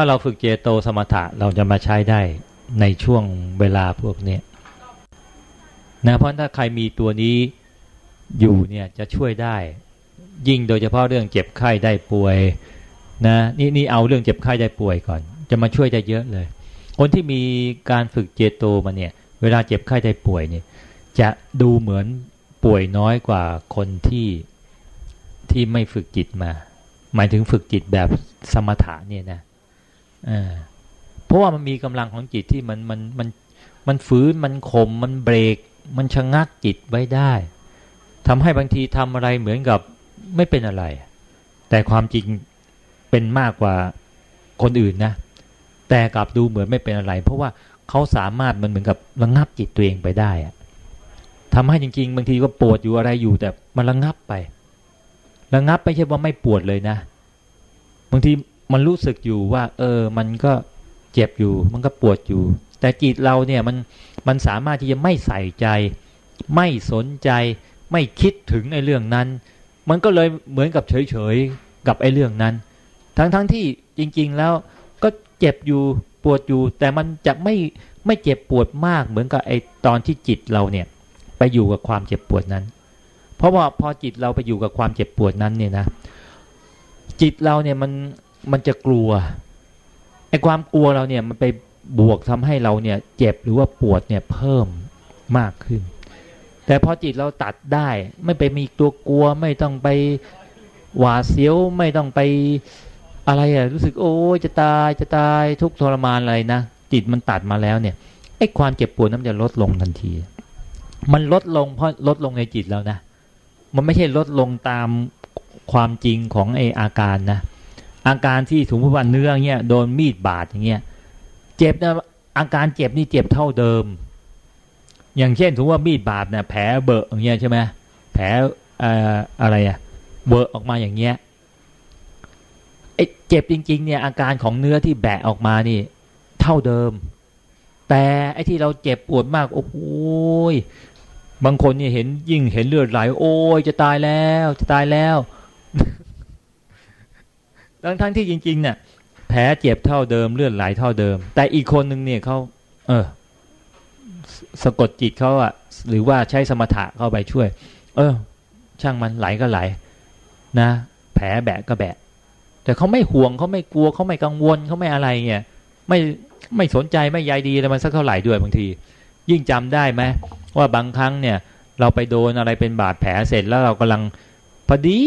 ถ้าเราฝึกเจโตสมถะเราจะมาใช้ได้ในช่วงเวลาพวกนี้นะเพราะถ้าใครมีตัวนี้อยู่เนี่ยจะช่วยได้ ยิ่งโดยเฉพาะเรื่องเจ็บไข้ได้ป่วยนะนี่นี่เอาเรื่องเจ็บไข้ได้ป่วยก่อน จะมาช่วยได้เยอะเลย คนที่มีการฝึกเจโตมาเนี่ย เวลาเจ็บไข้ได้ป่วยเนี่ย จะดูเหมือนป่วยน้อยกว่าคนที่ที่ไม่ฝึกจิตมา หมายถึงฝึกจิตแบบสมถะเนี่ยนะ เพราะว่ามันมีกำลังของจิตที่มันมันมันมันฝืนมันข่มมันเบรก มันชะงักจิตไว้ได้ทำให้บางทีทำอะไรเหมือนกับไม่เป็นอะไร แต่ความจริงเป็นมากกว่าคนอื่นนะ แต่กลับดูเหมือนไม่เป็นอะไร เพราะว่าเขาสามารถมันเหมือนกับระงับจิตตัวเองไปได้อะทำให้จริง ๆ บางทีก็ปวดอยู่อะไรอยู่แต่มันระงับไประงับไม่ใช่ว่าไม่ปวดเลยนะ บางที มันรู้สึกอยู่ว่า เออ มันก็เจ็บอยู่ มันก็ปวดอยู่ แต่จิตเราเนี่ยมันมันสามารถที่จะไม่ใส่ใจ ไม่สนใจ ไม่คิดถึงในเรื่องนั้น มันก็เลยเหมือนกับเฉยๆกับไอ้เรื่องนั้น ทั้งๆทที่จริง ๆแล้วก็เจ็บอยู่ปวดอยู่ แต่มันจะไม่ไม่เจ็บปวดมากเหมือนกับไอ้ตอนที่จิตเราเนี่ยไปอยู่กับความเจ็บปวดนั้น เพราะว่าพอจิตเราไปอยู่กับความเจ็บปวดนั้นเนี่ยนะจิตเราเนี่ยมัน มันจะกลัวไอ้ความกลัวเราเนี่ยมันไปบวกทำให้เราเนี่ยเจ็บหรือว่าปวดเนี่ยเพิ่มมากขึ้น แต่พอจิตเราตัดได้ไม่ไปมีตัวกลัวไม่ต้องไปหวาเสียวไม่ต้องไปอะไรอะรู้สึกโอ้จะตายจะตายทุกทรมานอะไรนะจิตมันตัดมาแล้วเนี่ยไอ้ความเจ็บปวดนั้นจะลดลงทันที มันลดลงเพราะลดลงในจิตแล้วนะ มันไม่ใช่ลดลงตามความจริงของไออาการนะ อาการที่ถุงพันเนื้อเงี้ยโดนมีดบาดอย่างเงี้ยเจ็บนะอาการเจ็บนี่เจ็บเท่าเดิม อย่างเช่นถือว่ามีดบาดเนี่ยแผลเบอะอย่างเงี้ยใช่ไหมแผลอะไรอะเบอะออกมาอย่างเงี้ยไอ้เจ็บจริง ๆ เนี่ยอาการของเนื้อที่แบะออกมานี่ เท่าเดิม แต่ไอ้ที่เราเจ็บปวดมาก โอ้โหบางคนเนี่ยเห็นยิ่งเห็นเลือดไหลโอ้ยจะตายแล้วจะตายแล้ว ทั้งทั้งที่จริงๆเนี่ยแผลเจ็บเท่าเดิมเลือดไหลเท่าเดิม แต่อีกคนหนึ่งเนี่ยเขาเออ สะกดจิตเขาอะหรือว่าใช้สมถะเข้าไปช่วย เออ ช่างมันไหลก็ไหล นะ แผลแบะก็แบะ แต่เขาไม่ห่วงเขาไม่กลัวเขาไม่กังวลเขาไม่อะไรเงี้ยไม่ไม่สนใจไม่ใยดีอะไรมันสักเท่าไหร่ด้วยบางที ยิ่งจำได้ไหมว่าบางครั้งเนี่ย เราไปโดนอะไรเป็นบาดแผลเสร็จแล้วเรากำลังพอดี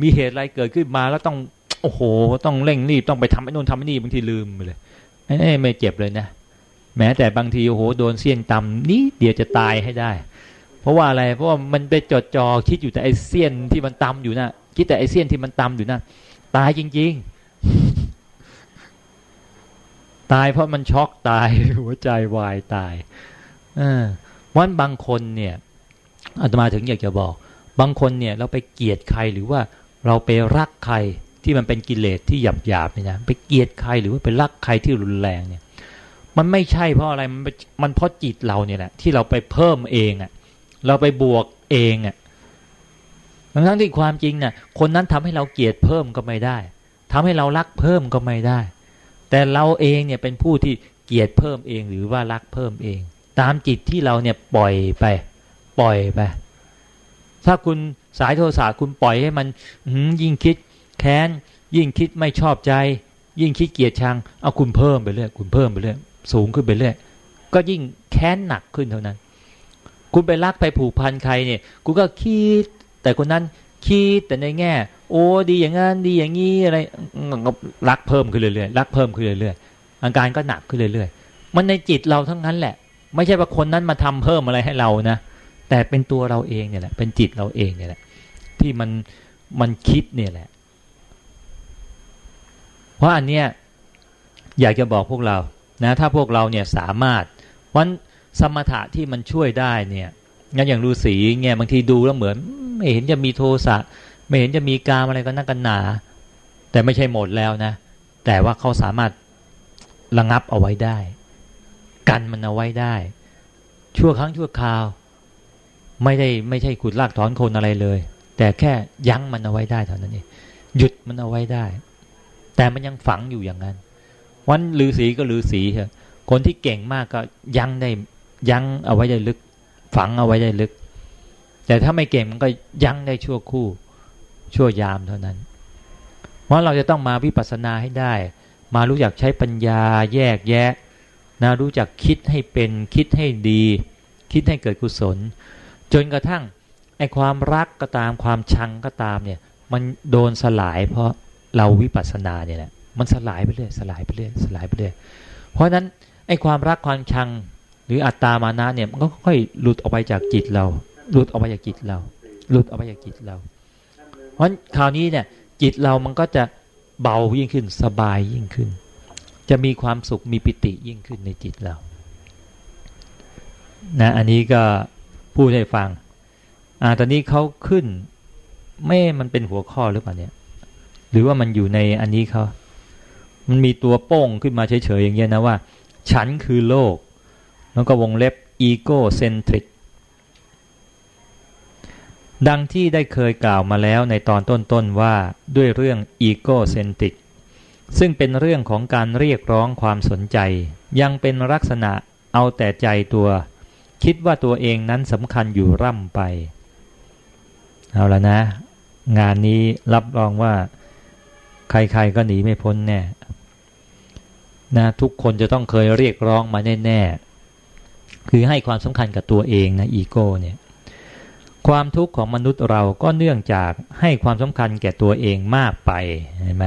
มีเหตุอะไรเกิดขึ้นมาแล้วต้อง โอ้โห ต้องเร่งรีบต้องไปทำไอ้นู่นทำไอ้นี่บางทีลืมไปเลยไอ้ไม่เจ็บเลยนะแม้แต่บางทีโอ้โหโดนเสี้ยนตำนี้เดี๋ยวจะตายให้ได้ เพราะว่าอะไรเพราะว่ามันไปจดจ่อคิดอยู่แต่ไอ้เสี้ยนที่มันตำอยู่นะคิดแต่ไอ้เสี้ยนที่มันตำอยู่นะตายจริง ๆ ตายเพราะมันช็อกตายหัวใจวายตายอวันบางคนเนี่ยอาตมาถึงอยากจะบอก บางคนเนี่ยเราไปเกลียดใครหรือว่าเราไปรักใคร ที่มันเป็นกิเลสที่หยาบหยาบเนี่ยนะไปเกลียดใครหรือว่าไปรักใครที่รุนแรงเนี่ย มันไม่ใช่เพราะอะไรมันมันเพราะจิตเราเนี่ยแหละที่เราไปเพิ่มเองอะ่ะ เราไปบวกเองอะ่ะทั้งที่ความจริงเนี่ยคนนั้นทำให้เราเกลียดเพิ่มก็ไม่ได้ทำให้เรารักเพิ่มก็ไม่ได้ แต่เราเองเนี่ยเป็นผู้ที่เกลียดเพิ่มเองหรือว่ารักเพิ่มเอง ตามจิตที่เราเนี่ยปล่อยไป ปล่อยไปถ้าคุณสายโทสะคุณปล่อยให้มันยิ่งคิด แค้นยิ่งคิดไม่ชอบใจ ยิ่งคิดเกียดชัง เอาคุณเพิ่มไปเรื่อยคุณเพิ่มไปเรื่อยสูงขึ้นไปเรื่อยก็ยิ่งแค้นหนักขึ้นเท่านั้น คุณไปรักไปผูกพันใครเนี่ยคุณก็คิด แต่คนนั้นคิดแต่ในแง่ โอ้ดีอย่างนั้นดีอย่างนี้อะไรรักเพิ่มขึ้นเรื่อยๆรักเพิ่มขึ้นเรื่อยๆอาการก็หนักขึ้นเรื่อยๆ มันในจิตเราทั้งนั้นแหละ ไม่ใช่ว่าคนนั้นมาทำเพิ่มอะไรให้เรานะแต่เป็นตัวเราเองเนี่ยแหละเป็นจิตเราเองเนี่ยแหละที่มันมันคิดเนี่ยแหละ เพราะอันเนี้ยอยากจะบอกพวกเรานะถ้าพวกเราเนี่ยสามารถวันสมถะที่มันช่วยได้เนี่ยงั้นอย่างฤาษีเงี้ยบางทีดูแล้วเหมือน ไม่เห็นจะมีโทสะไม่เห็นจะมีกามอะไรกันนักกันหนา แต่ไม่ใช่หมดแล้วนะ แต่ว่าเขาสามารถระงับเอาไว้ได้ กันมันเอาไว้ได้ ชั่วครั้งชั่วคราว ไม่ได้ไม่ใช่ขุดลากถอนคนอะไรเลย แต่แค่ยั้งมันเอาไว้ได้เท่านั้นเองหยุดมันเอาไว้ได้ แต่มันยังฝังอยู่อย่างนั้น วันลือสีก็ลือสีเถอะคนที่เก่งมากก็ยั้งได้ยั้งเอาไว้ได้ลึก ฝังเอาไว้ได้ลึก แต่ถ้าไม่เก่งมันก็ยั้งได้ชั่วคู่ ชั่วยามเท่านั้น เพราะเราจะต้องมาวิปัสสนาให้ได้ มารู้จักใช้ปัญญาแยกแยะนะรู้จักคิดให้เป็นคิดให้ดี คิดให้เกิดกุศล จนกระทั่งไอความรักก็ตามความชังก็ตามเนี่ย มันโดนสลายเพราะ เราวิปัสสนาเนี่ยแหละมันสลายไปเรื่อยสลายไปเรื่อยสลายไปเรื่อยเพราะนั้นไอ้ความรักความชังหรืออัตตามานะเนี่ยมันก็ค่อยหลุดออกไปจากจิตเรา หลุดออกไปจากจิตเรา หลุดออกไปจากจิตเรา เพราะคราวนี้เนี่ยจิตเรามันก็จะเบายิ่งขึ้นสบายยิ่งขึ้น จะมีความสุขมีปิติยิ่งขึ้นในจิตเรานะอันนี้ก็พูดให้ฟังอ่าตอนนี้เขาขึ้นไม่มันเป็นหัวข้อหรือเปล่าเนี่ย หรือว่ามันอยู่ในอันนี้เขามันมีตัวโป้งขึ้นมาเฉยๆอย่างเงี้ยนะว่า ฉันคือโลก แล้วก็วงเล็บ egocentric ดังที่ได้เคยกล่าวมาแล้วในตอนต้นๆว่าด้วยเรื่อง egocentric ซึ่งเป็นเรื่องของการเรียกร้องความสนใจ ยังเป็นลักษณะเอาแต่ใจตัว คิดว่าตัวเองนั้นสำคัญอยู่ร่ำไป เอาละนะ งานนี้รับรองว่า ใครๆก็หนีไม่พ้นแน่นะทุกคนจะต้องเคยเรียกร้องมาแน่ๆคือให้ความสำคัญกับตัวเองนะอีโก้เนี่ยความทุกข์ของมนุษย์เราก็เนื่องจากให้ความสำคัญแก่ตัวเองมากไปเห็นไหม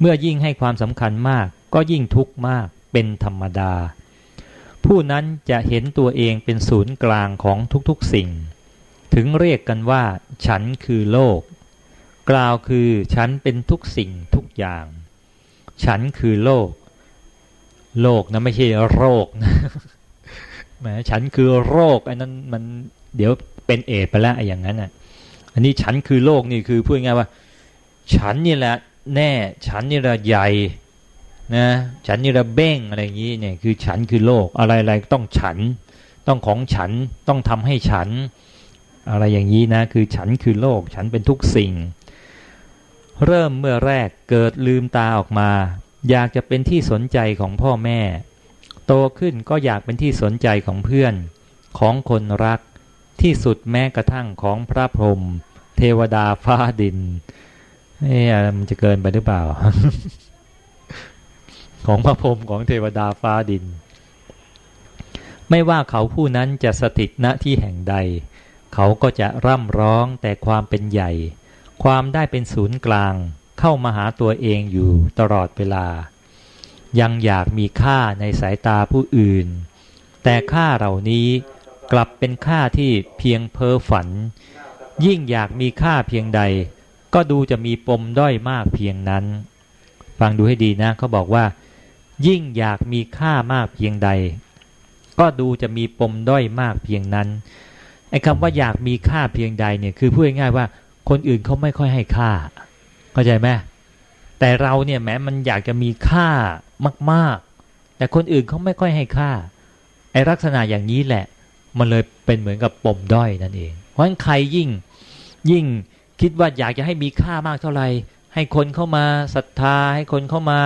เมื่อยิ่งให้ความสำคัญมากก็ยิ่งทุกข์มากเป็นธรรมดา ผู้นั้นจะเห็นตัวเองเป็นศูนย์กลางของทุกๆสิ่ง ถึงเรียกกันว่า ฉันคือโลก กล่าวคือฉันเป็นทุกสิ่งทุกอย่าง ฉันคือโลก โลกนะไม่ใช่โรคนะแหมฉันคือโรคไอ้นั้นมันเดี๋ยวเป็นเอดไปแล้วอย่างนั้นอะ อันนี้ฉันคือโลกนี่คือพูดง่ายว่า ฉันนี่แหละ แน่ ฉันนี่แหละใหญ่นะฉันนี่แหละเบ้งอะไรอย่างนี้เนี่ยคือฉันคือโลกอะไรๆต้องฉัน ต้องของฉันต้องทำให้ฉัน อะไรอย่างนี้นะ คือฉันคือโลก ฉันเป็นทุกสิ่ง เริ่มเมื่อแรกเกิดลืมตาออกมา อยากจะเป็นที่สนใจของพ่อแม่ โตขึ้นก็อยากเป็นที่สนใจของเพื่อน ของคนรัก ที่สุดแม้กระทั่งของพระพรหมเทวดาฟ้าดินเอ๊ะมันจะเกินไปหรือเปล่า ของพระพรหมของเทวดาฟ้าดิน ไม่ว่าเขาผู้นั้นจะสถิตณที่แห่งใด เขาก็จะร่ำร้องแต่ความเป็นใหญ่ ความได้เป็นศูนย์กลางเข้ามาหาตัวเองอยู่ตลอดเวลา ยังอยากมีค่าในสายตาผู้อื่น แต่ค่าเหล่านี้กลับเป็นค่าที่เพียงเพ้อฝัน ยิ่งอยากมีค่าเพียงใด ก็ดูจะมีปมด้อยมากเพียงนั้น ฟังดูให้ดีนะเขาบอกว่า ยิ่งอยากมีค่ามากเพียงใด ก็ดูจะมีปมด้อยมากเพียงนั้นไอ้คำว่าอยากมีค่าเพียงใดเนี่ยคือพูดง่ายๆว่า คนอื่นเขาไม่ค่อยให้ค่า เข้าใจไหมแต่เราเนี่ยแม้มันอยากจะมีค่ามากๆ แต่คนอื่นเขาไม่ค่อยให้ค่าไอลักษณะอย่างนี้แหละ มันเลยเป็นเหมือนกับปมด้อยนั่นเอง เพราะฉะนั้นใครยิ่งยิ่งคิดว่าอยากจะให้มีค่ามากเท่าไหร่ให้คนเข้ามาศรัทธา ให้คนเข้ามา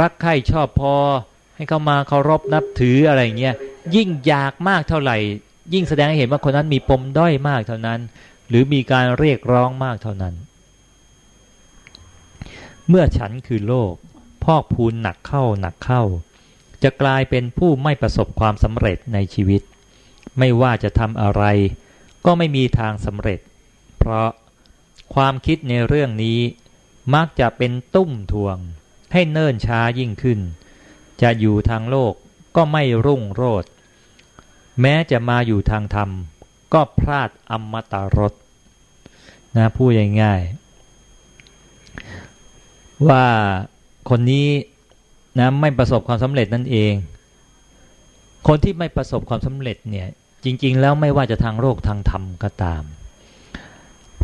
รักใคร่ชอบพอ ให้เข้ามาเคารพนับถืออะไรเงี้ยยิ่งอยากมากเท่าไหร่ ยิ่งแสดงให้เห็นว่าคนนั้นมีปมด้อยมากเท่านั้น หรือมีการเรียกร้องมากเท่านั้น เมื่อฉันคือโลก พอกพูนหนักเข้าหนักเข้า จะกลายเป็นผู้ไม่ประสบความสำเร็จในชีวิต ไม่ว่าจะทำอะไร ก็ไม่มีทางสำเร็จ เพราะความคิดในเรื่องนี้มักจะเป็นตุ้มทวง ให้เนิ่นช้ายิ่งขึ้น จะอยู่ทางโลกก็ไม่รุ่งโรดแม้จะมาอยู่ทางธรรม ก็พลาดอมตะรสนะพูดง่ายๆว่าคนนี้นะไม่ประสบความสำเร็จนั่นเอง คนที่ไม่ประสบความสำเร็จเนี่ยจริง ๆ แล้วไม่ว่าจะทางโลกทางธรรมก็ตาม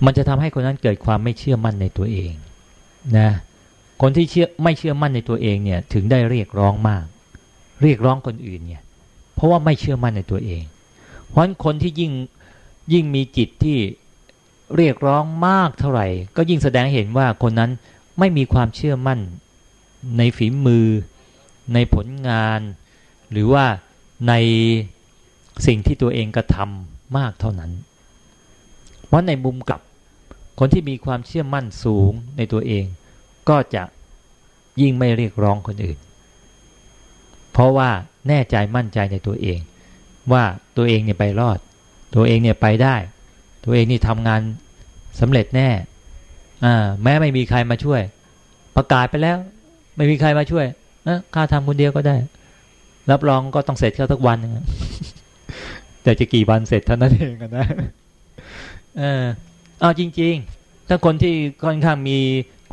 มันจะทำให้คนนั้นเกิดความไม่เชื่อมั่นในตัวเองนะคนที่เชื่อไม่เชื่อมั่นในตัวเองเนี่ยถึงได้เรียกร้องมาก เรียกร้องคนอื่นเนี่ยเพราะว่าไม่เชื่อมั่นในตัวเอง เพราะฉะนั้นคนที่ยิ่ง ยิ่งมีจิตที่เรียกร้องมากเท่าไหร่ ก็ยิ่งแสดงเห็นว่าคนนั้นไม่มีความเชื่อมั่น ในฝีมือ ในผลงาน หรือว่าในสิ่งที่ตัวเองกระทำมากเท่านั้น เพราะในมุมกลับ คนที่มีความเชื่อมั่นสูงในตัวเอง ก็จะยิ่งไม่เรียกร้องคนอื่น เพราะว่าแน่ใจมั่นใจในตัวเอง ว่าตัวเองเนี่ยไปรอด ตัวเองเนี่ยไปได้ ตัวเองนี่ทำงานสำเร็จแน่อ่าแม้ไม่มีใครมาช่วย ประกาศไปแล้ว ไม่มีใครมาช่วยนะข้าทำคนเดียวก็ได้ รับรองก็ต้องเสร็จเข้าทุกวันนะแต่จะกี่วันเสร็จเท่านั้นเองนะเออเอาจริง ๆ ถ้าคนที่ค่อนข้างมี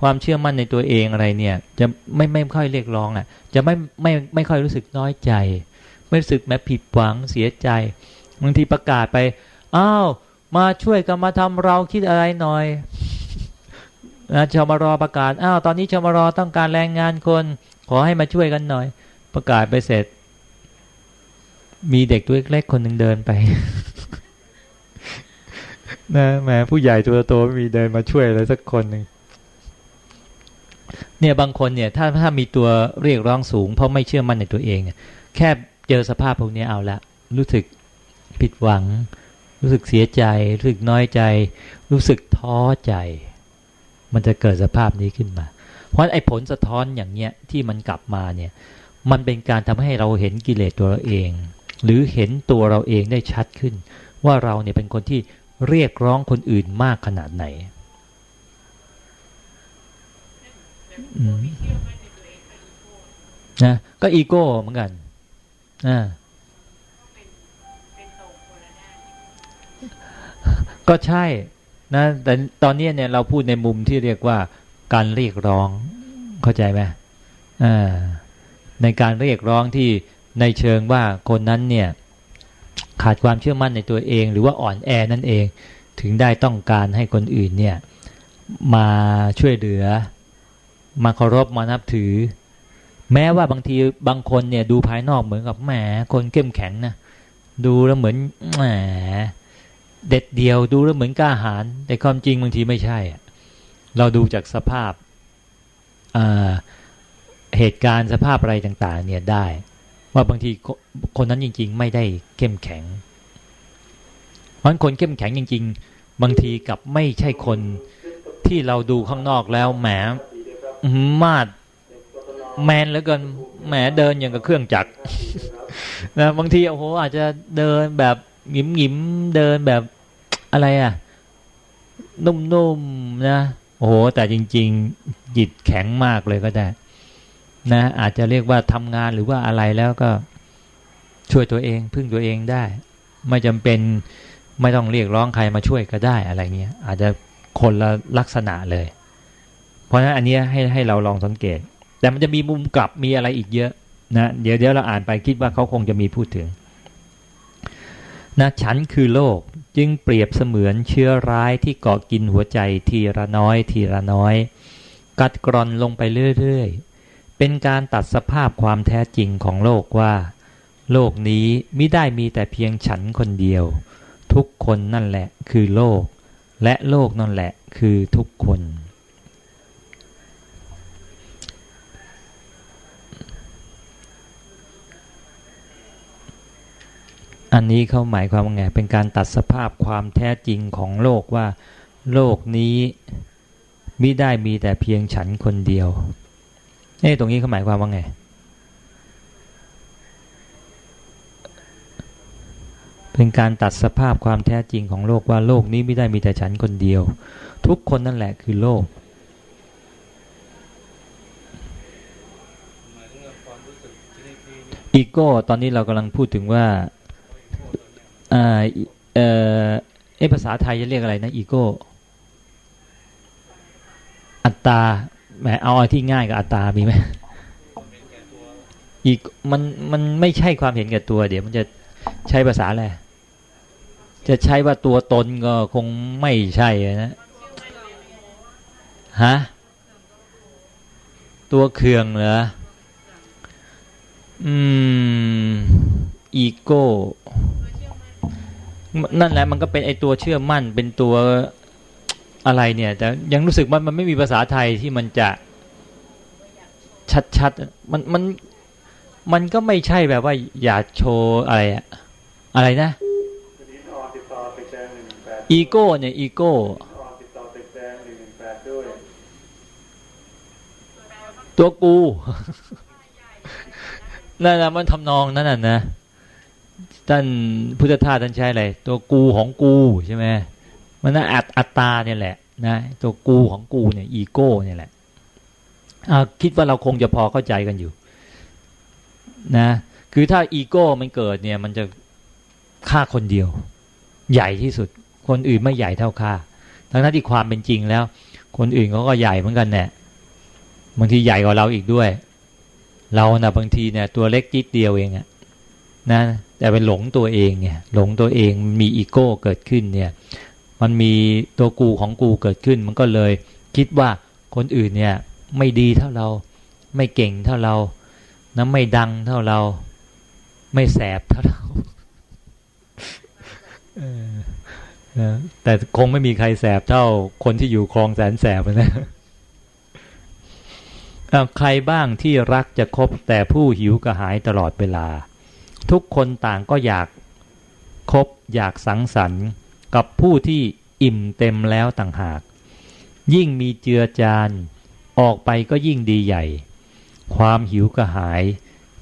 ความเชื่อมั่นในตัวเองอะไรเนี่ย จะไม่ไม่ค่อยเรียกร้องอะ จะไม่ไม่ไม่ค่อยรู้สึกน้อยใจ ไม่รู้สึกแม้ผิดหวังเสียใจ บางทีประกาศไปอ้าวมาช่วยกันมาทำเราคิดอะไรหน่อยนะชมรอประกาศอ้าวตอนนี้ชมรอต้องการแรงงานคน ขอให้มาช่วยกันหน่อย ประกาศไปเสร็จ มีเด็กตัวเล็กๆคนหนึ่งเดินไปนะแม่ผู้ใหญ่ตัวโตไม่มีเดินมาช่วยเลยสักคนหนึ่งเนี่ยบางคนเนี่ย ถ้าถ้ามีตัวเรียกร้องสูง เพราะไม่เชื่อมั่นในตัวเองแค่เจอสภาพพวกนี้เอาละรู้สึก ผิดหวัง รู้สึกเสียใจ รู้สึกน้อยใจ รู้สึกท้อใจ มันจะเกิดสภาพนี้ขึ้นมา เพราะไอ้ผลสะท้อนอย่างเนี้ยที่มันกลับมาเนี่ยมันเป็นการทำให้เราเห็นกิเลสตัวเราเอง หรือเห็นตัวเราเองได้ชัดขึ้น ว่าเราเนี่ยเป็นคนที่เรียกร้องคนอื่นมากขนาดไหนนะก็อีโก้เหมือนกันอ่า ก็ใช่นะแต่ตอนนี้เนี่ยเราพูดในมุมที่เรียกว่าการเรียกร้อง เข้าใจไหมอ่าในการเรียกร้องที่ในเชิงว่าคนนั้นเนี่ยขาดความเชื่อมั่นในตัวเอง หรือว่าอ่อนแอนั่นเอง ถึงได้ต้องการให้คนอื่นเนี่ยมาช่วยเหลือ มาเคารพมานับถือ แม้ว่าบางทีบางคนเนี่ยดูภายนอกเหมือนกับแหมคนเข้มแข็งนะดูแล้วเหมือนแหม เด็ดเดียวดูแล้วเหมือนกล้าหาญแต่ความจริงบางทีไม่ใช่ เราดูจากสภาพเหตุการณ์สภาพอะไรต่าง ๆ เนี่ยได้ ว่าบางทีคนนั้นจริง ๆ ไม่ได้เข้มแข็งเพราะคนเข้มแข็งจริง ๆ บางทีกับไม่ใช่คนที่เราดูข้างนอกแล้วแหมมาดแมนแล้วกันแหมเดินอย่างกับเครื่องจักรนะบางทีโอ้โหอาจจะเดินแบบ หงิมหงิมเดินแบบอะไรอะ นุ่มๆนะ โอ้โห แต่จริง ๆ จิตแข็งมากเลยก็ได้ นะ อาจจะเรียกว่าทำงานหรือว่าอะไรแล้วก็ช่วยตัวเอง พึ่งตัวเองได้ ไม่จำเป็นไม่ต้องเรียกร้องใครมาช่วยก็ได้อะไรเงี้ย อาจจะคนละลักษณะเลย เพราะฉะนั้นอันนี้ให้ให้เราลองสังเกต แต่มันจะมีมุมกลับมีอะไรอีกเยอะนะ เดี๋ยวเดี๋ยวเราอ่านไปคิดว่าเขาคงจะมีพูดถึง นะฉันคือโลกจึงเปรียบเสมือนเชื้อร้ายที่เกาะกินหัวใจทีละน้อยทีละน้อย กัดกร่อนลงไปเรื่อยๆ เป็นการตัดสภาพความแท้จริงของโลกว่า โลกนี้ไม่ได้มีแต่เพียงฉันคนเดียว ทุกคนนั่นแหละคือโลก และโลกนั่นแหละคือทุกคน อันนี้เขาหมายความว่าไง เป็นการตัดสภาพความแท้จริงของโลกว่า โลกนี้ไม่ได้มีแต่เพียงฉันคนเดียวเอ๊ตรงนี้เขาหมายความว่าไง เป็นการตัดสภาพความแท้จริงของโลกว่าโลกนี้ไม่ได้มีแต่ฉันคนเดียว ทุกคนนั่นแหละคือโลกอีโก้ตอนนี้เรากำลังพูดถึงว่า อ่าเออเอภาษาไทยจะเรียกอะไรนะอีโก้อัตตาแหมเอาอที่ง่ายกับอัตตามีไหมอีกมันมันไม่ใช่ความเห็นแก่ตัว เดี๋ยวมันจะใช้ภาษาอะไรจะใช้ว่าตัวตนก็คงไม่ใช่นะฮะตัวเคืองเหรออืมอีโก้ นั่นแหละมันก็เป็นไอตัวเชื่อมั่นเป็นตัวอะไรเนี่ย แต่ยังรู้สึกว่ามันไม่มีภาษาไทยที่มันจะชัดๆมันมันมันก็ไม่ใช่แบบว่าอยากโชว์อะไรอะอะไรนะ อีโก้เนี่ยอีโก้ตัวกู นั่นนะมันทำนองนั่นน่ะนะ ท่านพุทธทาสท่านใช้อะไรตัวกูของกูใช่ไหมมันน่ะอัตอัตตาเนี่ยแหละนะตัวกูของกูเนี่ยอีโก้เนี่ยแหละคิดว่าเราคงจะพอเข้าใจกันอยู่ นะ คือถ้าอีโก้มันเกิดเนี่ย มันจะฆ่าคนเดียว ใหญ่ที่สุด คนอื่นไม่ใหญ่เท่าฆ่าทั้งนั้นที่ความเป็นจริงแล้ว คนอื่นเขาก็ใหญ่เหมือนกันแน่บางทีใหญ่กว่าเราอีกด้วย เรานะ่ะบางทีเนี่ยตัวเล็กจิดเดียวเองอะนะ แต่เป็นหลงตัวเองเนี่ยหลงตัวเองมีอีโก้เกิดขึ้นเนี่ยมันมีตัวกูของกูเกิดขึ้น มันก็เลยคิดว่าคนอื่นเนี่ยไม่ดีเท่าเราไม่เก่งเท่าเรานะไม่ดังเท่าเราไม่แสบเท่าเราแต่คงไม่มีใครแสบเท่าคนที่อยู่คลองแสนแสบนะใครบ้างที่รักจะคบแต่ผู้หิวกระหายตลอดเวลา ทุกคนต่างก็อยากคบอยากสังสรรค์ กับผู้ที่อิ่มเต็มแล้วต่างหาก ยิ่งมีเจือจานออกไปก็ยิ่งดีใหญ่ ความหิวกระหาย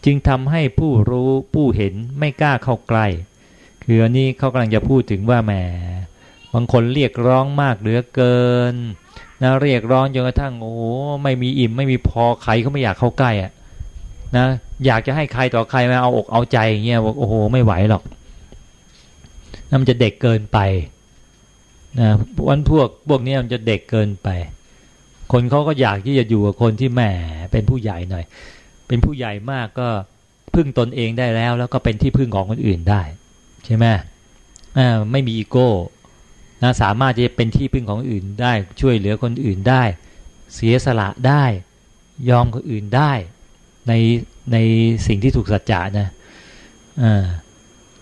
จึงทำให้ผู้รู้ผู้เห็นไม่กล้าเข้าใกล้ คืออันนี้เขากำลังจะพูดถึงว่าแหมบางคนเรียกร้องมากเหลือเกินนะเรียกร้องจนกระทั่งโอ้ไม่มีอิ่มไม่มีพอใครเขาไม่อยากเข้าใกล้อะนะ อยากจะให้ใครต่อใครมาเอาอกเอาใจอย่างเงี้ยบอกโอ้โหไม่ไหวหรอกนั่นมันจะเด็กเกินไปนะวันพวกพวกนี้มันจะเด็กเกินไป คนเขาก็อยากที่จะอยู่กับคนที่แหมเป็นผู้ใหญ่หน่อย เป็นผู้ใหญ่มากก็พึ่งตนเองได้แล้ว แล้วก็เป็นที่พึ่งของคนอื่นได้ ใช่ไหมอ่าไม่มีอีโก้นะสามารถจะเป็นที่พึ่งของอื่นได้ ช่วยเหลือคนอื่นได้ เสียสละได้ ยอมคนอื่นได้ ใน ในสิ่งที่ถูกสัจจะนะอ่า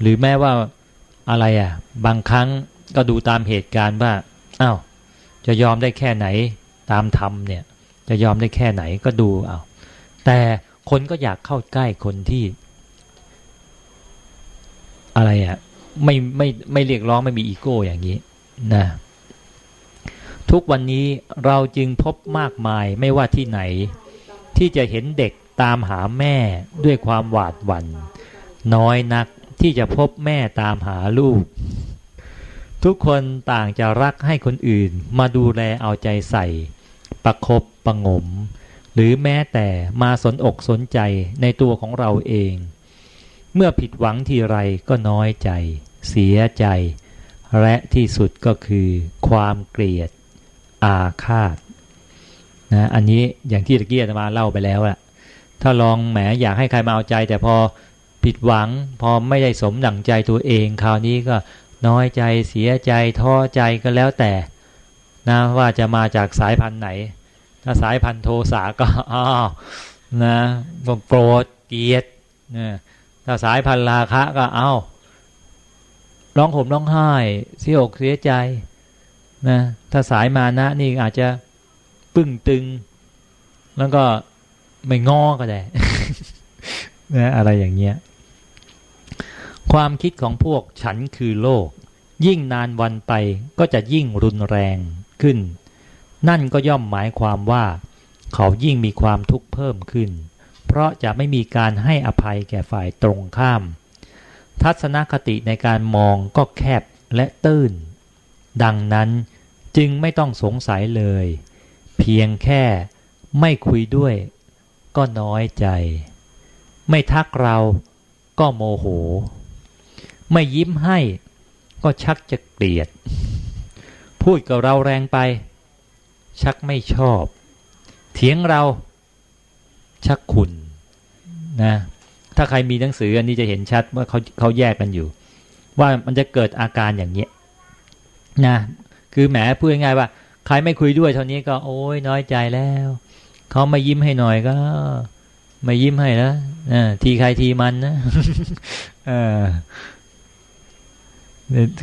หรือแม้ว่าอะไรอะ บางครั้งก็ดูตามเหตุการณ์ว่าอา้าวจะยอมได้แค่ไหนตามธรรมเนี่ย จะยอมได้แค่ไหนก็ดูเอาแต่คนก็อยากเข้าใกล้คนที่ อะไรอะไม่ไม่ไม่เรียกร้องไม่มีอีโก้อย่างนี้นะทุกวันนี้เราจึงพบมากมายไม่ว่าที่ไหน ที่จะเห็นเด็ก ตามหาแม่ด้วยความหวาดหวัน่นน้อยนักที่จะพบแม่ตามหาลูก ทุกคนต่างจะรักให้คนอื่นมาดูแลเอาใจใส่ ประครบประงม หรือแม้แต่มาสนอกสนใจในตัวของเราเอง เมื่อผิดหวังทีไรก็น้อยใจ เสียใจ และที่สุดก็คือความเกลียด อาฆาตนะอันนี้อย่างที่ตะเกียรมาเล่าไปแล้วอะ ถ้าลองแหมอยากให้ใครมาเอาใจแต่พอผิดหวัง พอไม่ได้สมดั่งใจตัวเองคราวนี้ก็น้อยใจเสียใจท้อใจก็แล้วแต่นะว่าจะมาจากสายพันธุ์ไหน ถ้าสายพันธุ์โทสาก็อ้าวนะโกรธเกลียดนะถ้าสายพันธุ์ราคะก็เอา้าร้องห่มร้องไห้เสียอกเสียใจนะถ้าสายมานะนี่อาจจะปึ้งตึง แล้วก็ ไม่งอก็ได้นะอะไรอย่างเงี้ย ความคิดของพวกฉันคือโลก ยิ่งนานวันไปก็จะยิ่งรุนแรงขึ้น นั่นก็ย่อมหมายความว่า เขายิ่งมีความทุกข์เพิ่มขึ้น เพราะจะไม่มีการให้อภัยแก่ฝ่ายตรงข้าม ทัศนคติในการมองก็แคบและตื้น ดังนั้นจึงไม่ต้องสงสัยเลย เพียงแค่ไม่คุยด้วย ก็น้อยใจ ไม่ทักเราก็โมโห ไม่ยิ้มให้ก็ชักจะเกลียด พูดกับเราแรงไป ชักไม่ชอบ เถียงเราชักขุนนะถ้าใครมีหนังสืออันนี้จะเห็นชัดว่าเขาเขาแยกกันอยู่ ว่ามันจะเกิดอาการอย่างเนี้ยนะคือแหมพูดง่ายๆว่า ใครไม่คุยด้วยเท่านี้ก็โอ้ยน้อยใจแล้ว เขาไม่ยิ้มให้หน่อยก็ ไม่ยิ้มให้แล้วทีใครทีมันนะ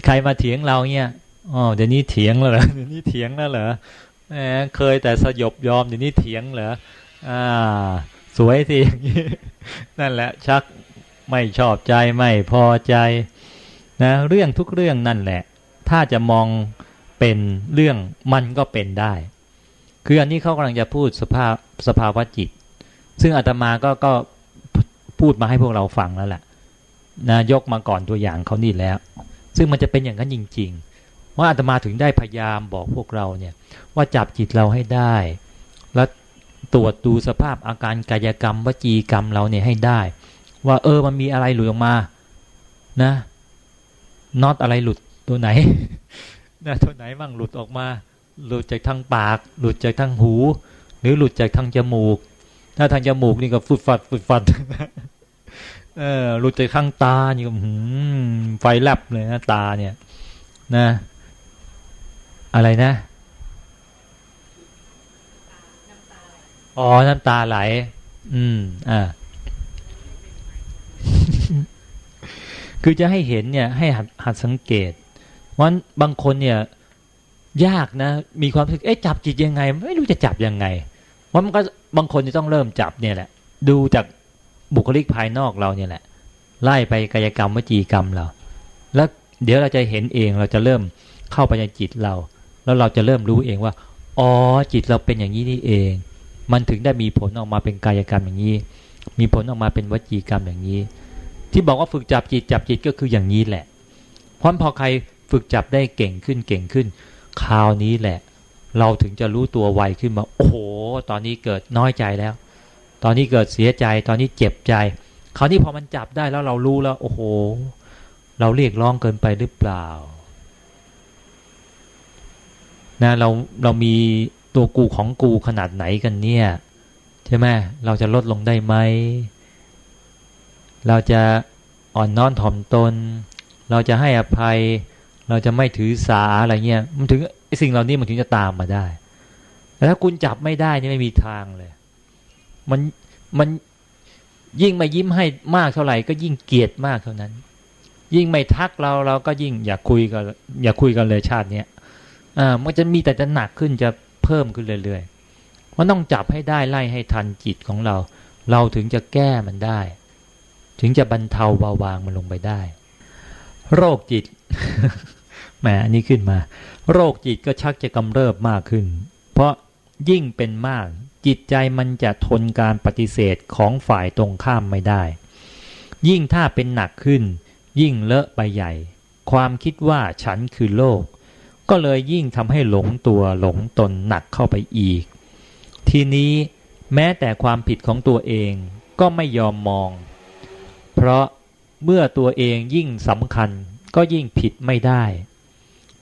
ใครมาเถียงเราเนี่ยอ๋อเดี๋ยวนี้เถียงแล้วเหรอเดี๋ยวนี้เถียงแล้วเหรอเคยแต่สยบยอมเดี๋ยวนี้เถียงเหรออ่า สวยสิอย่างนี้นั่นแหละ ชักไม่ชอบใจไม่พอใจนะเรื่องทุกเรื่องนั่นแหละ ถ้าจะมองเป็นเรื่องมันก็เป็นได้ คืออันนี้เขากำลังจะพูดสภาพสภาวะจิต ซึ่งอาตมาก็ก็พูดมาให้พวกเราฟังแล้วแหละนะยกมาก่อนตัวอย่างเขานี่แล้ว ซึ่งมันจะเป็นอย่างนั้นจริง ๆ ว่าอาตมาถึงได้พยายามบอกพวกเราเนี่ยว่าจับจิตเราให้ได้ แล้วตรวจดูสภาพอาการกายกรรมวจีกรรมเราเนี่ยให้ได้ ว่าเออมันมีอะไรหลุดออกมานะน็อตอะไรหลุดตัวไหนนะตัวไหนบ้างหลุดออกมา หลุดจากทางปาก หลุดจากทางหู หรือหลุดจากทางจมูก ถ้าทางจมูกนี่ก็ฟุดฟัดฟุดฟัดเออหลุดจากข้างตานี่ก็ไฟแลบเลยนะตาเนี่ยนะ อะไรนะอ๋อน้ำตาไหล อืม อ่า คือจะให้เห็นเนี่ย ให้หัดหัดสังเกตว่าบางคนเนี่ย ยากนะ มีความรู้สึกเอ๊ะจับจิตยังไง ไม่รู้จะจับยังไงว่ามันก็บางคนจะต้องเริ่มจับเนี่ยแหละ ดูจากบุคลิกภายนอกเราเนี่ยแหละ ไล่ไปกายกรรมวจีกรรมเรา แล้วเดี๋ยวเราจะเห็นเองเราจะเริ่มเข้าไปในจิตเรา แล้วเราจะเริ่มรู้เองว่าอ๋อจิตเราเป็นอย่างนี้นี่เอง มันถึงได้มีผลออกมาเป็นกายกรรมอย่างนี้ มีผลออกมาเป็นวจีกรรมอย่างนี้ ที่บอกว่าฝึกจับจิตจับจิตก็คืออย่างนี้แหละเพราะพอใครฝึกจับได้เก่งขึ้นเก่งขึ้น คราวนี้แหละ เราถึงจะรู้ตัวไวขึ้นมา โอ้โห ตอนนี้เกิดน้อยใจแล้ว ตอนนี้เกิดเสียใจ ตอนนี้เจ็บใจ คราวนี้พอมันจับได้แล้วเรารู้แล้ว โอ้โห เราเรียกร้องเกินไปหรือเปล่า นะ เรา เรามีตัวกูของกูขนาดไหนกันเนี่ย ใช่ไหมเราจะลดลงได้ไหม เราจะอ่อนน้อมถ่อมตน เราจะให้อภัย เราจะไม่ถือสาอะไรเงี้ยมันถึงสิ่งเหล่านี้มันถึงจะตามมาได้ แต่ถ้าคุณจับไม่ได้นี่ไม่มีทางเลย มันมันยิ่งไม่ยิ้มให้มากเท่าไหร่ก็ยิ่งเกลียดมากเท่านั้น ยิ่งไม่ทักเราเราก็ยิ่งอยากคุยกันอยากคุยกันเลยชาติเนี้ยอ่ามันจะมีแต่จะหนักขึ้นจะเพิ่มขึ้นเรื่อยๆมันต้องจับให้ได้ไล่ให้ทันจิตของเรา เราถึงจะแก้มันได้ ถึงจะบรรเทาเบาบางมันลงไปได้ โรคจิตแหมอันนี้ขึ้นมา โรคจิตก็ชักจะกำเริบมากขึ้น เพราะยิ่งเป็นมากจิตใจมันจะทนการปฏิเสธของฝ่ายตรงข้ามไม่ได้ ยิ่งถ้าเป็นหนักขึ้น ยิ่งเลอะไปใหญ่ ความคิดว่าฉันคือโลก ก็เลยยิ่งทำให้หลงตัวหลงตนหนักเข้าไปอีก ทีนี้แม้แต่ความผิดของตัวเองก็ไม่ยอมมอง เพราะ เมื่อตัวเองยิ่งสำคัญก็ยิ่งผิดไม่ได้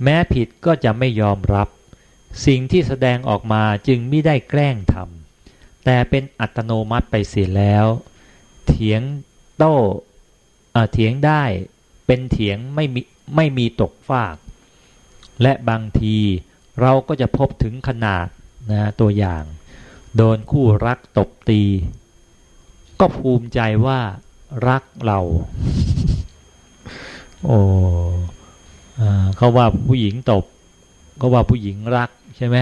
แม้ผิดก็จะไม่ยอมรับ สิ่งที่แสดงออกมาจึงไม่ได้แกล้งทำแต่เป็นอัตโนมัติไปเสียแล้ว เถียงโต้เถียงได้เป็นเถียงไม่มีไม่มีตกฟาก และบางทีเราก็จะพบถึงขนาดนะตัวอย่าง โดนคู่รักตบตี ก็ภูมิใจว่า รักเรา โอ้เขาว่าผู้หญิงตบ ก็ว่าผู้หญิงรักใช่ไหม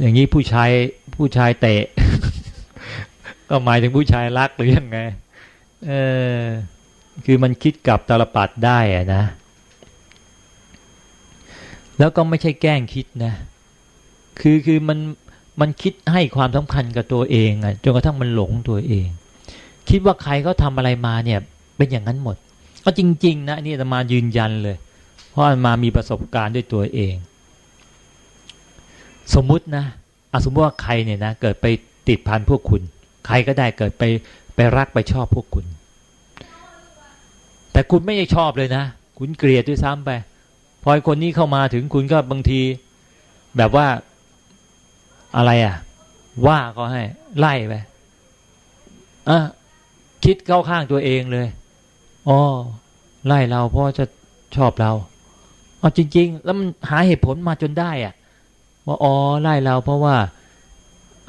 อย่างนี้ผู้ชายผู้ชายเตะ ก็หมายถึงผู้ชายรักหรือยังไง เออ คือมันคิดกับตาลปัดได้อะนะ แล้วก็ไม่ใช่แกล้งคิดนะ คือคือมันมันคิดให้ความสำคัญกับตัวเองอะจนกระทั่งมันหลงตัวเอง คิดว่าใครเขาทาอะไรมาเนี่ย เป็นอย่างนั้นหมด ก็จริง ๆ นะนี่จะมายืนยันเลย เพราะมามีประสบการณ์ด้วยตัวเอง สมมุตินะอสมมติว่าใครเนี่ยนะเกิดไปติดพันพวกคุณ ใครก็ได้เกิดไปไปรักไปชอบพวกคุณ แต่คุณไม่ได้ชอบเลยนะ คุณเกลียดด้วยซ้ำไปพอคนนี้เข้ามาถึงคุณก็บางที แบบว่าอะไรอะ ว่าก็ให้ไล่ไปอะ คิดเข้าข้างตัวเองเลยอ๋อไล่เราเพราะจะชอบเราอ๋อจริง ๆ แล้วมันหาเหตุผลมาจนได้อะว่าอ๋อไล่เราเพราะว่า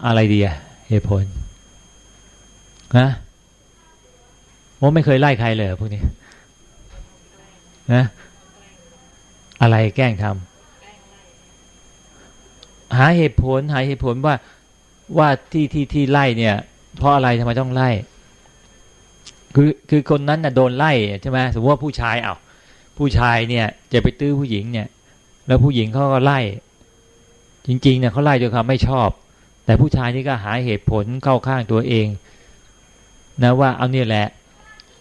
อะไรดีอะเหตุผลนะว่าไม่เคยไล่ใครเลยพวกนี้นะอะไรแกล้งทำหาเหตุผลหาเหตุผลว่าว่าที่ที่ที่ไล่เนี่ย เพราะอะไรทำไมต้องไล่ คือคือคนนั้นน่ะโดนไล่ใช่ไหมสมมติว่าผู้ชายเอา้าผู้ชายเนี่ย จะไปตื้อผู้หญิงเนี่ย แล้วผู้หญิงเขาก็ไล่ จริงๆเนี่ยเขาไล่ด้วยความไม่ชอบ แต่ผู้ชายนี่ก็หาเหตุผลเข้าข้างตัวเอง นะว่าเอาเนี่ยแหละ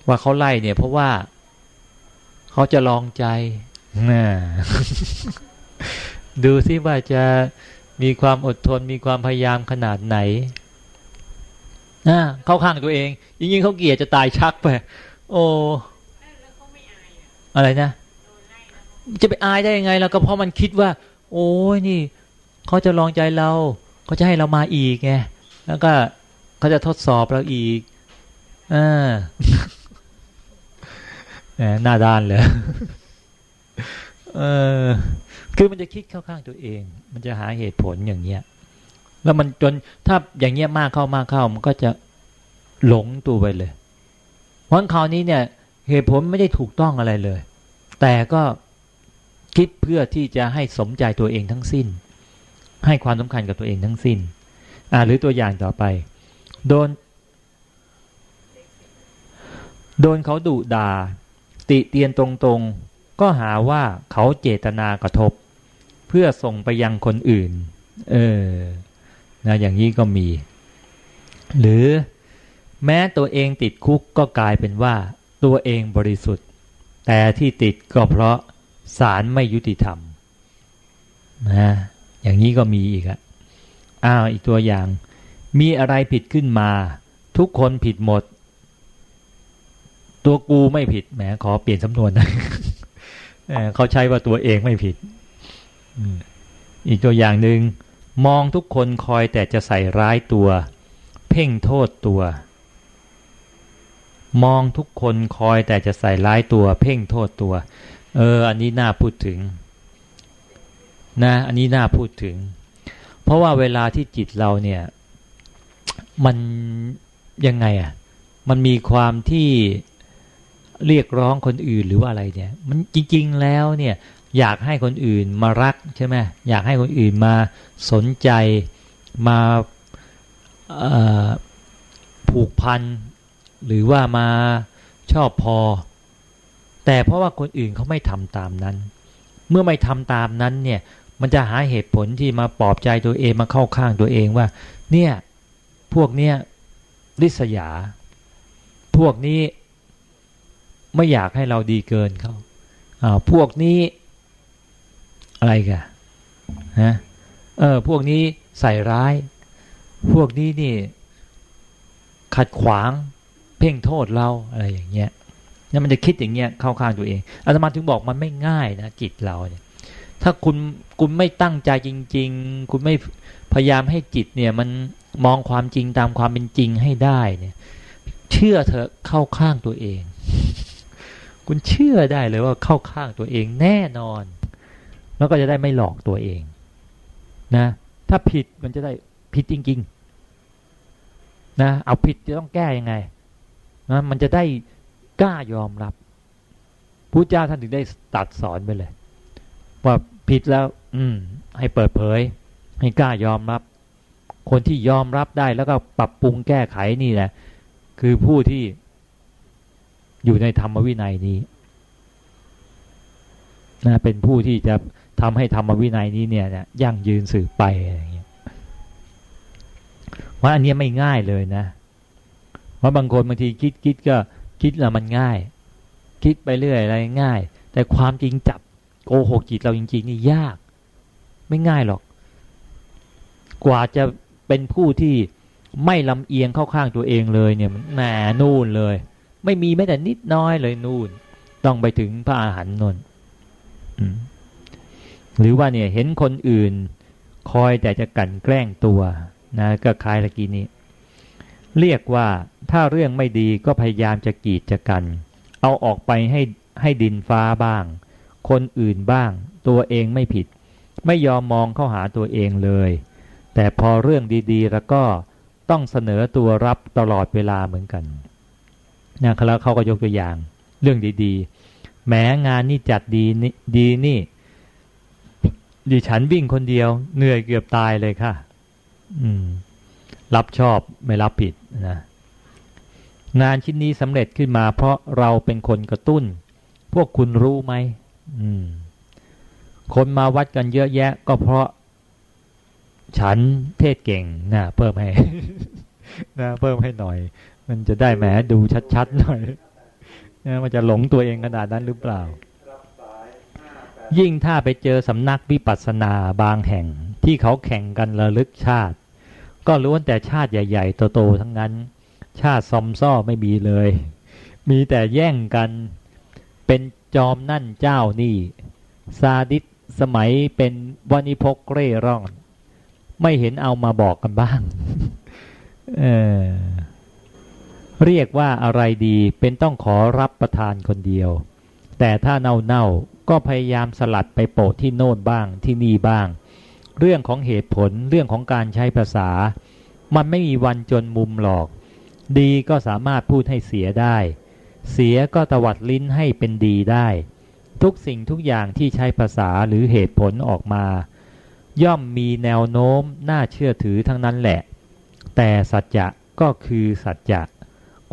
ว่าเขาไล่เนี่ย เพราะว่าเขาจะลองใจนะดูซิว่าจะมีความอดทนมีความพยายามขนาดไหน นะเข้าข้างตัวเองยิ่งๆเขาเกลียดจะตายชักไป โอ้อะไรนะ จะไปอายได้ยังไงแล้วก็เพราะมันคิดว่า โอ้ยนี่เขาจะลองใจเราเขาจะให้เรามาอีกไงแล้วก็เขาจะทดสอบเราอีกอ่าหน้าด้านเลยเออคือมันจะคิดเข้าข้างตัวเอง มันจะหาเหตุผลอย่างเงี้ย แล้วมันจนถ้าอย่างเงี้ยมากเข้ามากเข้ามันก็จะหลงตัวไปเลย เพราะคราวนี้เนี่ย เหตุผลไม่ได้ถูกต้องอะไรเลย แต่ก็คิดเพื่อที่จะให้สมใจตัวเองทั้งสิ้น ให้ความสำคัญกับตัวเองทั้งสิ้น อ่าหรือตัวอย่างต่อไป โดน โดนเขาดุด่า ติเตียนตรงๆ ก็หาว่าเขาเจตนากระทบ เพื่อส่งไปยังคนอื่น เออ นะอย่างนี้ก็มี หรือแม้ตัวเองติดคุกก็กลายเป็นว่าตัวเองบริสุทธิ์ แต่ที่ติดก็เพราะศาลไม่ยุติธรรมนะอย่างนี้ก็มีอีกอะอ้าวอีกตัวอย่าง มีอะไรผิดขึ้นมา ทุกคนผิดหมด ตัวกูไม่ผิดแหมขอเปลี่ยนสำนวนนะเขาใช้ว่าตัวเองไม่ผิดอีกตัวอย่างหนึ่ง มองทุกคนคอยแต่จะใส่ร้ายตัว เพ่งโทษตัว มองทุกคนคอยแต่จะใส่ร้ายตัว เพ่งโทษตัว เออ อันนี้น่าพูดถึง นะ อันนี้น่าพูดถึง เพราะว่าเวลาที่จิตเราเนี่ย มันยังไงอะ่ะ มันมีความที่เรียกร้องคนอื่นหรือว่าอะไรเนี่ย มันจริง ๆ แล้วเนี่ย อยากให้คนอื่นมารักใช่ไหมอยากให้คนอื่นมาสนใจมาผูกพันหรือว่ามาชอบพอ แต่เพราะว่าคนอื่นเขาไม่ทำตามนั้น เมื่อไม่ทำตามนั้นเนี่ยมันจะหาเหตุผลที่มาปลอบใจตัวเองมาเข้าข้างตัวเองว่า เนี่ยพวกเนี้ยริษยา พวกนี้ไม่อยากให้เราดีเกินเขาอ่าพวกนี้ อะไรกันฮะเออ พวกนี้ใส่ร้าย พวกนี้นี่ ขัดขวาง เพ่งโทษเราอะไรอย่างเงี้ยนี่มันจะคิดอย่างเงี้ยเข้าข้างตัวเองอาตมาถึงบอกมันไม่ง่ายนะจิตเราเนี่ย ถ้าคุณคุณไม่ตั้งใจจริง ๆ คุณไม่พยายามให้จิตเนี่ย มันมองความจริงตามความเป็นจริงให้ได้เนี่ย เชื่อเถอะเข้าข้างตัวเอง คุณเชื่อได้เลยว่าเข้าข้างตัวเองแน่นอน แล้วก็จะได้ไม่หลอกตัวเองนะ ถ้าผิดมันจะได้ผิดจริง ๆ นะ เอาผิดจะต้องแก้ยังไงนะมันจะได้กล้ายอมรับพระเจ้าท่านถึงได้ตัดสอนไปเลย ว่าผิดแล้ว อืม ให้เปิดเผย ให้กล้ายอมรับ คนที่ยอมรับได้แล้วก็ปรับปรุงแก้ไขนี่แหละคือผู้ที่อยู่ในธรรมวินัยนี้นะเป็นผู้ที่จะ ทำให้ธรรมวินัยนี้เนี่ยยั่งยืนสืบไปอะไรอย่างเงี้ยว่าอันนี้ไม่ง่ายเลยนะเพราบางคนบางทีคิดคิดก็คิดแล้วมันง่าย คิดไปเรื่อยอะไรง่าย แต่ความจริงจับโกหกจิตเราจริงๆนี่ยาก ไม่ง่ายหรอก กว่าจะเป็นผู้ที่ไม่ลำเอียงเข้าข้างตัวเองเลยเนี่ยแหมนู่นเลย ไม่มีแม้แต่นิดน้อยเลยนู่น ต้องไปถึงพระอาหารนนท์ หรือว่าเนี่ยเห็นคนอื่น คอยแต่จะกันแกล้งตัวนะก็คล้ายตะกี้นี้ เรียกว่าถ้าเรื่องไม่ดีก็พยายามจะกีดจะกัน เอาออกไปให้ให้ดินฟ้าบ้าง คนอื่นบ้าง ตัวเองไม่ผิด ไม่ยอมมองเข้าหาตัวเองเลย แต่พอเรื่องดีๆ แล้วก็ต้องเสนอตัวรับตลอดเวลาเหมือนกันนะแล้วเขาก็ยกตัวอย่าง เรื่องดีๆแม้งานนี่จัดดีนี่ดีนี่ ดิฉันวิ่งคนเดียว เหนื่อยเกือบตายเลยค่ะ อืม รับชอบไม่รับผิดนะงานชิ้นนี้สำเร็จขึ้นมา เพราะเราเป็นคนกระตุ้น พวกคุณรู้ไหมคนมาวัดกันเยอะแยะ ก็เพราะ ฉันเทศเก่งนะเพิ่มให้นะเพิ่มให้หน่อย มันจะได้แหมดูชัดๆหน่อยนะมันจะหลงตัวเองขนาดนั้นหรือเปล่า ยิ่งถ้าไปเจอสำนักวิปัสสนาบางแห่ง ที่เขาแข่งกันระลึกชาติ ก็ล้วนแต่ชาติใหญ่ๆโตๆทั้งนั้น ชาติซอมซ่อไม่มีเลย มีแต่แย่งกันเป็นจอมนั่นเจ้านี่ ซาดิสสมัยเป็นวานิพกเร่ร่อน ไม่เห็นเอามาบอกกันบ้างเออเรียกว่าอะไรดีเป็นต้องขอรับประทานคนเดียว แต่ถ้าเน่าเน่า ก็พยายามสลัดไปโปะที่โน่นบ้างที่นี่บ้าง เรื่องของเหตุผลเรื่องของการใช้ภาษา มันไม่มีวันจนมุมหรอก ดีก็สามารถพูดให้เสียได้ เสียก็ตวัดลิ้นให้เป็นดีได้ ทุกสิ่งทุกอย่างที่ใช้ภาษาหรือเหตุผลออกมา ย่อมมีแนวโน้มน่าเชื่อถือทั้งนั้นแหละ แต่สัจจะก็คือสัจจะ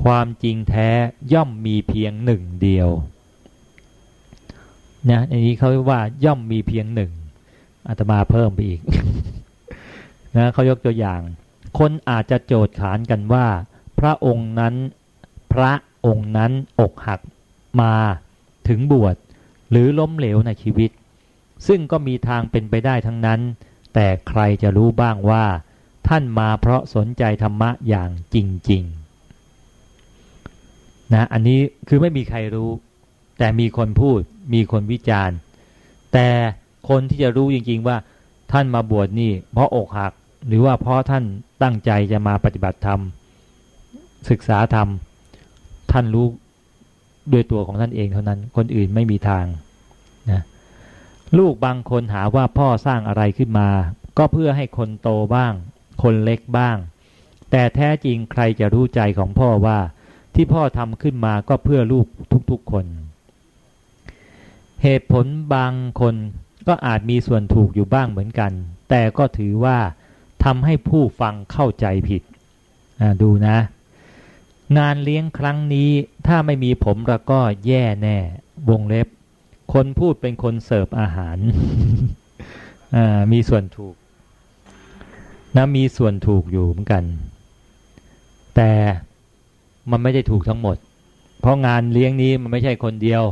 ความจริงแท้ย่อมมีเพียงหนึ่งเดียว นะอันนี้เขาว่าย่อมมีเพียงหนึ่งอาตมาเพิ่มไปอีกนะเขายกตัวอย่าง คนอาจจะโจทย์ขานกันว่า พระองค์นั้น พระองค์นั้นอกหักมาถึงบวชหรือล้มเหลวในชีวิต ซึ่งก็มีทางเป็นไปได้ทั้งนั้น แต่ใครจะรู้บ้างว่า ท่านมาเพราะสนใจธรรมะอย่างจริง ๆ นะ อันนี้คือไม่มีใครรู้ แต่มีคนพูด มีคนวิจารณ์ แต่คนที่จะรู้จริง ๆ ว่าท่านมาบวชนี่ เพราะอกหัก หรือว่าเพราะท่านตั้งใจจะมาปฏิบัติธรรม ศึกษาธรรม ท่านรู้ด้วยตัวของท่านเองเท่านั้น คนอื่นไม่มีทางนะลูกบางคนหาว่าพ่อสร้างอะไรขึ้นมา ก็เพื่อให้คนโตบ้าง คนเล็กบ้าง แต่แท้จริงใครจะรู้ใจของพ่อว่าที่พ่อทำขึ้นมาก็เพื่อลูกทุกๆคน เหตุผลบางคนก็อาจมีส่วนถูกอยู่บ้างเหมือนกัน แต่ก็ถือว่าทำให้ผู้ฟังเข้าใจผิด ดูนะ งานเลี้ยงครั้งนี้ถ้าไม่มีผมแล้วก็แย่แน่ วงเล็บ คนพูดเป็นคนเสิร์ฟอาหาร มีส่วนถูกนะมีส่วนถูกอยู่เหมือนกัน แต่มันไม่ได้ถูกทั้งหมด เพราะงานเลี้ยงนี้มันไม่ใช่คนเดียว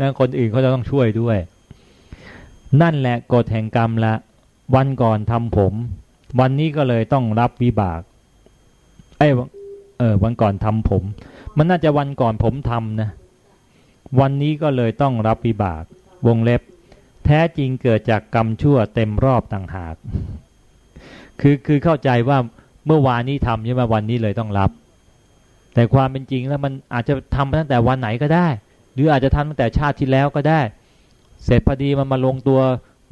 นะคนอื่นเขาจะต้องช่วยด้วย นั่นแหละกฎแห่งกรรมละ วันก่อนทำผม วันนี้ก็เลยต้องรับวิบากไอ้เออวันก่อนทำผม มันน่าจะวันก่อนผมทำนะ วันนี้ก็เลยต้องรับวิบาก วงเล็บ แท้จริงเกิดจากกรรมชั่วเต็มรอบต่างหาก คือคือเข้าใจว่าเมื่อวานนี้ทำใช่ไหมวันนี้เลยต้องรับ แต่ความเป็นจริงแล้วมันอาจจะทำตั้งแต่วันไหนก็ได้ หรืออาจจะทำตั้งแต่ชาติที่แล้วก็ได้ เสร็จพอดีมันมาลงตัว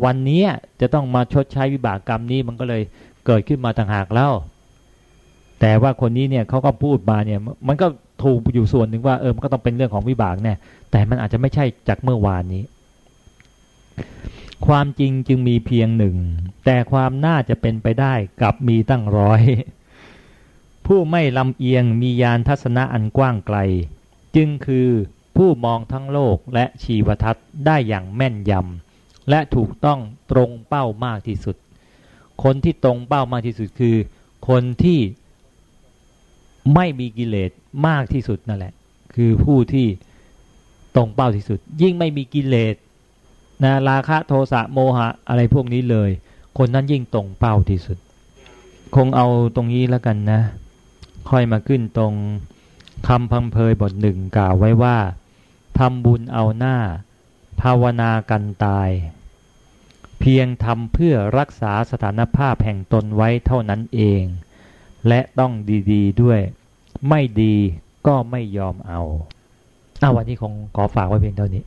วันนี้จะต้องมาชดใช้วิบากกรรมนี้มันก็เลยเกิดขึ้นมาต่างหากแล้วแต่ว่าคนนี้เนี่ยเขาก็พูดมาเนี่ยมันก็ถูกอยู่ส่วนหนึ่งว่าเออมันก็ต้องเป็นเรื่องของวิบากแน่แต่มันอาจจะไม่ใช่จากเมื่อวานนี้ ความจริงจึงมีเพียงหนึ่ง แต่ความน่าจะเป็นไปได้กับมีตั้งร้อย ผู้ไม่ลำเอียงมียานทัศนะอันกว้างไกล จึงคือ ผู้มองทั้งโลกและชีวทัศน์ได้อย่างแม่นยำและถูกต้องตรงเป้ามากที่สุด คนที่ตรงเป้ามากที่สุดคือ คนที่ไม่มีกิเลสมากที่สุดนั่นแหละ คือผู้ที่ตรงเป้าที่สุด ยิ่งไม่มีกิเลสนะราคะโทสะโมหะอะไรพวกนี้เลย คนนั้นยิ่งตรงเป้าที่สุด คงเอาตรงนี้แล้วกันนะ ค่อยมาขึ้นตรงคำพังเพยบทหนึ่งกล่าวไว้ว่า ทำบุญเอาหน้า ภาวนากันตาย เพียงทำเพื่อรักษาสถานภาพแห่งตนไว้เท่านั้นเอง และต้องดีๆด้วย ไม่ดีก็ไม่ยอมเอาอาวันนี้คงขอฝากไว้เพียงเท่านี้